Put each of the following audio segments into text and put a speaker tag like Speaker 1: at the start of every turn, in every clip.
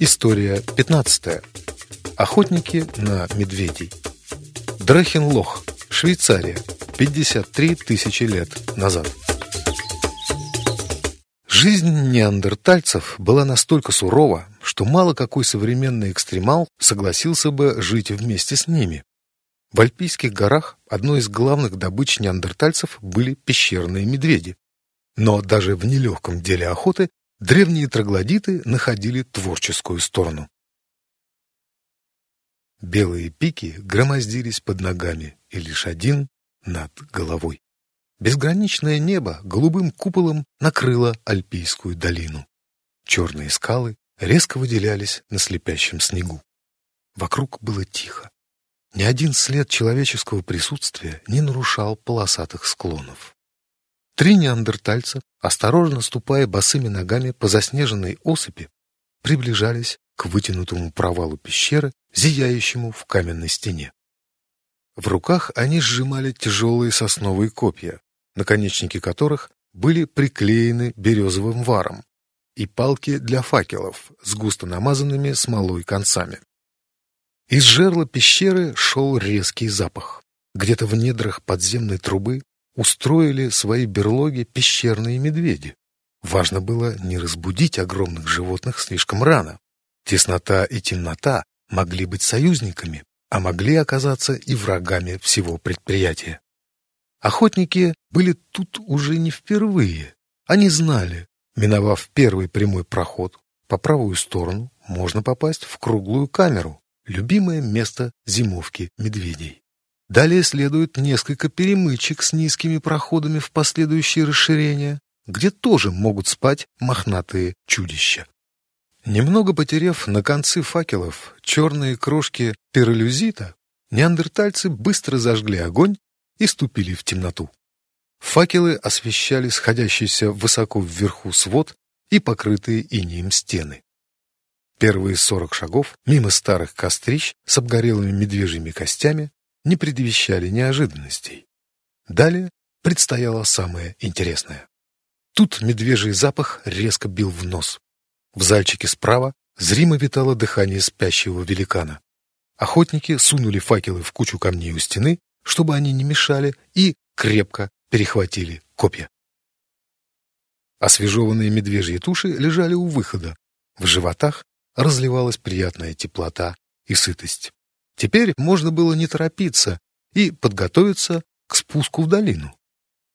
Speaker 1: История 15. Охотники на медведей. Драхенлох, Швейцария, 53 тысячи лет назад. Жизнь неандертальцев была настолько сурова, что мало какой современный экстремал согласился бы жить вместе с ними. В Альпийских горах одной из главных добыч неандертальцев были пещерные медведи. Но даже в нелегком деле охоты древние троглодиты находили творческую сторону. Белые пики громоздились под ногами, и лишь один над головой. Безграничное небо голубым куполом накрыло Альпийскую долину. Черные скалы резко выделялись на слепящем снегу. Вокруг было тихо. Ни один след человеческого присутствия не нарушал полосатых склонов. Три неандертальца, осторожно ступая босыми ногами по заснеженной осыпи, приближались к вытянутому провалу пещеры, зияющему в каменной стене. В руках они сжимали тяжелые сосновые копья, наконечники которых были приклеены березовым варом, и палки для факелов с густо намазанными смолой концами. Из жерла пещеры шел резкий запах. Где-то в недрах подземной трубы устроили свои берлоги пещерные медведи. Важно было не разбудить огромных животных слишком рано. Теснота и темнота могли быть союзниками, а могли оказаться и врагами всего предприятия. Охотники были тут уже не впервые. Они знали, миновав первый прямой проход, по правую сторону можно попасть в круглую камеру, любимое место зимовки медведей. Далее следует несколько перемычек с низкими проходами в последующие расширения, где тоже могут спать мохнатые чудища. Немного потеряв на концы факелов черные крошки пиролюзита, неандертальцы быстро зажгли огонь и ступили в темноту. Факелы освещали сходящийся высоко вверху свод и покрытые инеем стены. Первые сорок шагов мимо старых кострищ с обгорелыми медвежьими костями не предвещали неожиданностей. Далее предстояло самое интересное. Тут медвежий запах резко бил в нос. В зальчике справа зримо витало дыхание спящего великана. Охотники сунули факелы в кучу камней у стены чтобы они не мешали, и крепко перехватили копья. Освежеванные медвежьи туши лежали у выхода. В животах разливалась приятная теплота и сытость. Теперь можно было не торопиться и подготовиться к спуску в долину.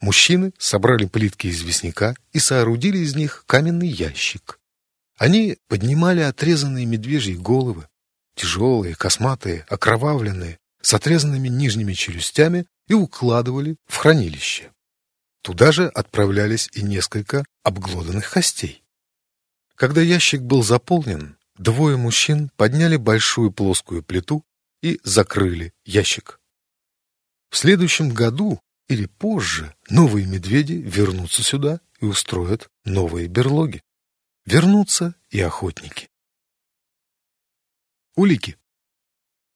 Speaker 1: Мужчины собрали плитки известняка и соорудили из них каменный ящик. Они поднимали отрезанные медвежьи головы, тяжелые, косматые, окровавленные, с отрезанными нижними челюстями и укладывали в хранилище. Туда же отправлялись и несколько обглоданных костей. Когда ящик был заполнен, двое мужчин подняли большую плоскую плиту и закрыли ящик. В следующем году или позже новые медведи вернутся сюда и устроят новые берлоги. Вернутся и охотники. Улики.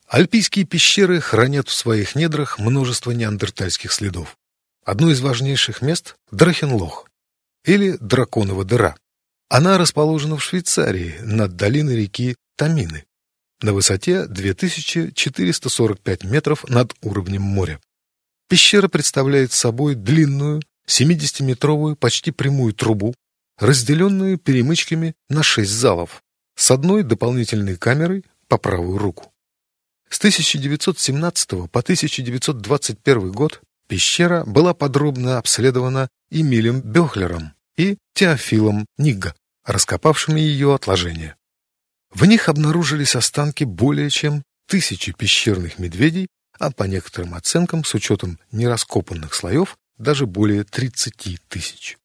Speaker 1: Альпийские пещеры хранят в своих недрах множество неандертальских следов. Одно из важнейших мест – Драхенлох, или Драконова дыра. Она расположена в Швейцарии, над долиной реки Тамины, на высоте 2445 метров над уровнем моря. Пещера представляет собой длинную, 70-метровую, почти прямую трубу, разделенную перемычками на шесть залов, с одной дополнительной камерой по правую руку. С 1917 по 1921 год пещера была подробно обследована Эмилем Бехлером и Теофилом Нигга, раскопавшими ее отложения. В них обнаружились останки более чем тысячи пещерных медведей, а по некоторым оценкам, с учетом нераскопанных слоев, даже более 30 тысяч.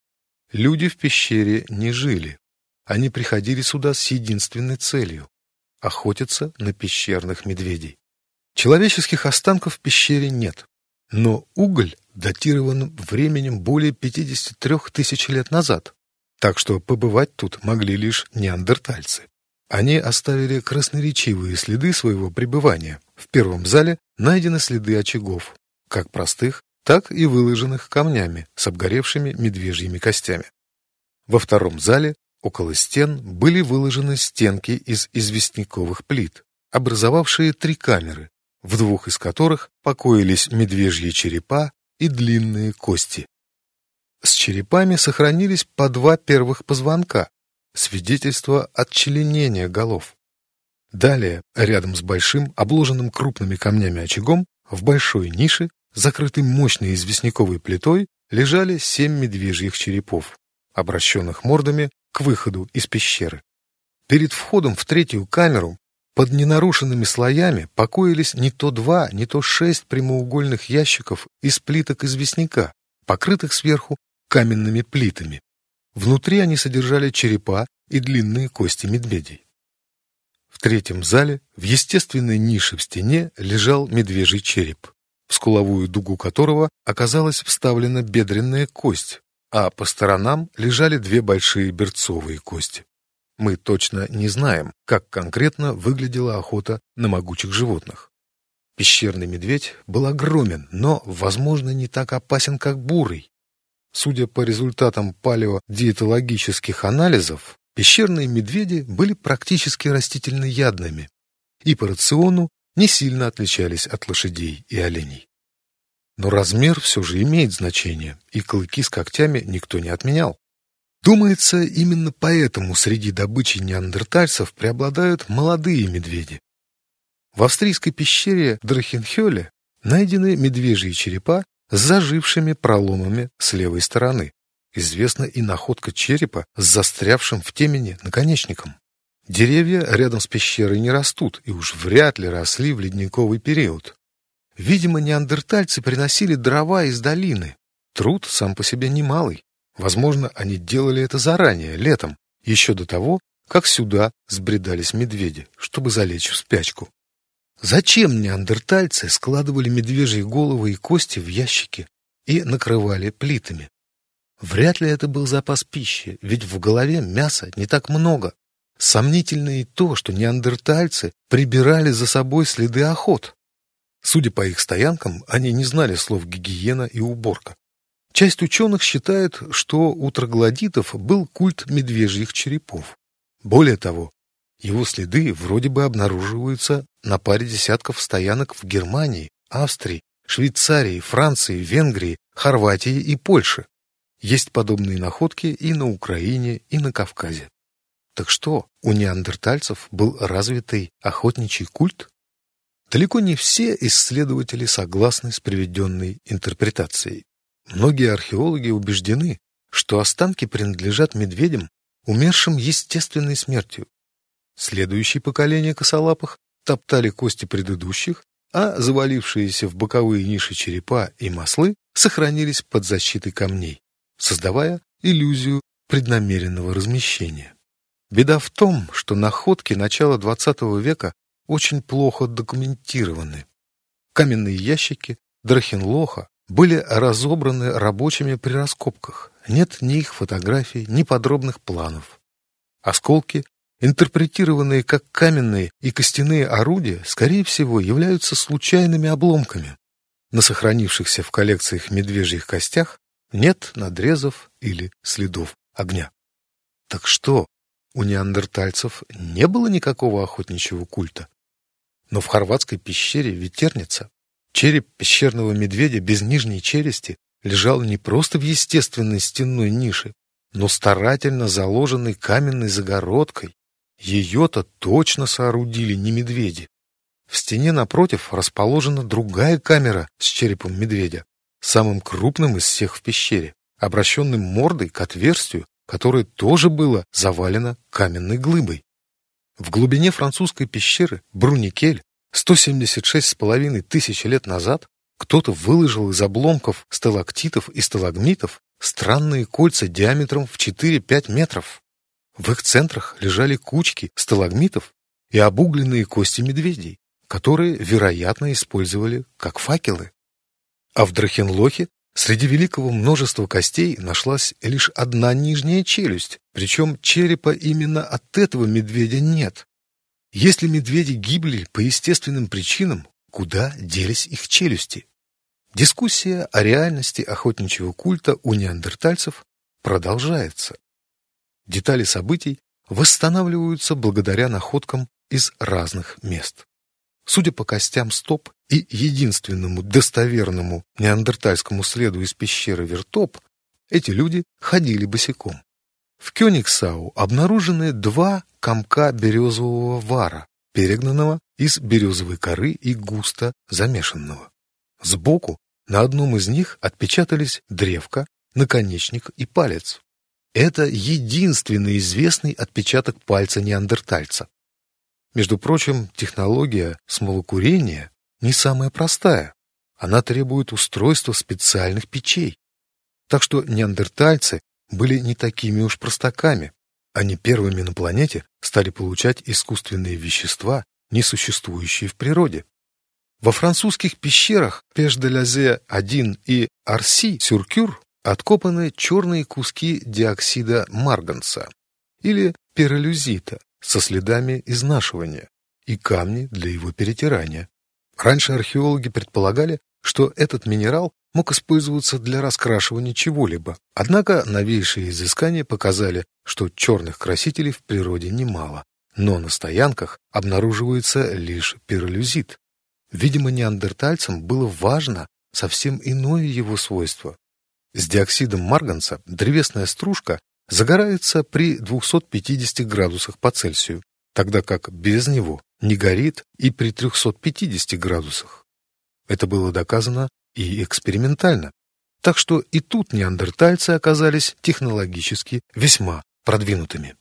Speaker 1: Люди в пещере не жили. Они приходили сюда с единственной целью охотиться на пещерных медведей. Человеческих останков в пещере нет, но уголь датирован временем более 53 тысяч лет назад, так что побывать тут могли лишь неандертальцы. Они оставили красноречивые следы своего пребывания. В первом зале найдены следы очагов, как простых, так и выложенных камнями с обгоревшими медвежьими костями. Во втором зале Около стен были выложены стенки из известняковых плит, образовавшие три камеры, в двух из которых покоились медвежьи черепа и длинные кости. С черепами сохранились по два первых позвонка, свидетельство отчленения голов. Далее, рядом с большим, обложенным крупными камнями очагом, в большой нише, закрытой мощной известняковой плитой, лежали семь медвежьих черепов, обращенных мордами к выходу из пещеры. Перед входом в третью камеру под ненарушенными слоями покоились не то два, не то шесть прямоугольных ящиков из плиток известняка, покрытых сверху каменными плитами. Внутри они содержали черепа и длинные кости медведей. В третьем зале, в естественной нише в стене, лежал медвежий череп, в скуловую дугу которого оказалась вставлена бедренная кость, а по сторонам лежали две большие берцовые кости. Мы точно не знаем, как конкретно выглядела охота на могучих животных. Пещерный медведь был огромен, но, возможно, не так опасен, как бурый. Судя по результатам палеодиетологических анализов, пещерные медведи были практически растительноядными и по рациону не сильно отличались от лошадей и оленей. Но размер все же имеет значение, и клыки с когтями никто не отменял. Думается, именно поэтому среди добычи неандертальцев преобладают молодые медведи. В австрийской пещере Драхенхёле найдены медвежьи черепа с зажившими проломами с левой стороны. Известна и находка черепа с застрявшим в темени наконечником. Деревья рядом с пещерой не растут и уж вряд ли росли в ледниковый период. Видимо, неандертальцы приносили дрова из долины. Труд сам по себе немалый. Возможно, они делали это заранее, летом, еще до того, как сюда сбредались медведи, чтобы залечь в спячку. Зачем неандертальцы складывали медвежьи головы и кости в ящики и накрывали плитами? Вряд ли это был запас пищи, ведь в голове мяса не так много. Сомнительно и то, что неандертальцы прибирали за собой следы охот. Судя по их стоянкам, они не знали слов гигиена и уборка. Часть ученых считает, что у троглодитов был культ медвежьих черепов. Более того, его следы вроде бы обнаруживаются на паре десятков стоянок в Германии, Австрии, Швейцарии, Франции, Венгрии, Хорватии и Польше. Есть подобные находки и на Украине, и на Кавказе. Так что, у неандертальцев был развитый охотничий культ? Далеко не все исследователи согласны с приведенной интерпретацией. Многие археологи убеждены, что останки принадлежат медведям, умершим естественной смертью. Следующие поколения косолапых топтали кости предыдущих, а завалившиеся в боковые ниши черепа и маслы сохранились под защитой камней, создавая иллюзию преднамеренного размещения. Беда в том, что находки начала XX века очень плохо документированы. Каменные ящики Драхенлоха были разобраны рабочими при раскопках. Нет ни их фотографий, ни подробных планов. Осколки, интерпретированные как каменные и костяные орудия, скорее всего, являются случайными обломками. На сохранившихся в коллекциях медвежьих костях нет надрезов или следов огня. Так что, у неандертальцев не было никакого охотничьего культа? Но в хорватской пещере Ветерница череп пещерного медведя без нижней челюсти лежал не просто в естественной стенной нише, но старательно заложенной каменной загородкой. Ее-то точно соорудили не медведи. В стене напротив расположена другая камера с черепом медведя, самым крупным из всех в пещере, обращенным мордой к отверстию, которое тоже было завалено каменной глыбой. В глубине французской пещеры Бруникель 176,5 тысяч лет назад кто-то выложил из обломков сталактитов и сталагмитов странные кольца диаметром в 4-5 метров. В их центрах лежали кучки сталагмитов и обугленные кости медведей, которые, вероятно, использовали как факелы. А в Драхенлохе Среди великого множества костей нашлась лишь одна нижняя челюсть, причем черепа именно от этого медведя нет. Если медведи гибли по естественным причинам, куда делись их челюсти? Дискуссия о реальности охотничьего культа у неандертальцев продолжается. Детали событий восстанавливаются благодаря находкам из разных мест. Судя по костям стоп и единственному достоверному неандертальскому следу из пещеры Вертоп, эти люди ходили босиком. В Кёнигсау обнаружены два комка березового вара, перегнанного из березовой коры и густо замешанного. Сбоку на одном из них отпечатались древко, наконечник и палец. Это единственный известный отпечаток пальца неандертальца. Между прочим, технология смолокурения не самая простая. Она требует устройства специальных печей. Так что неандертальцы были не такими уж простаками. Они первыми на планете стали получать искусственные вещества, не существующие в природе. Во французских пещерах Пеш-де-Лязе-1 и Арси-Сюркюр откопаны черные куски диоксида марганца или пиролюзита со следами изнашивания и камни для его перетирания. Раньше археологи предполагали, что этот минерал мог использоваться для раскрашивания чего-либо. Однако новейшие изыскания показали, что черных красителей в природе немало, но на стоянках обнаруживается лишь пиролюзит. Видимо, неандертальцам было важно совсем иное его свойство с диоксидом марганца древесная стружка загорается при 250 градусах по Цельсию, тогда как без него не горит и при 350 градусах. Это было доказано и экспериментально. Так что и тут неандертальцы оказались технологически весьма продвинутыми.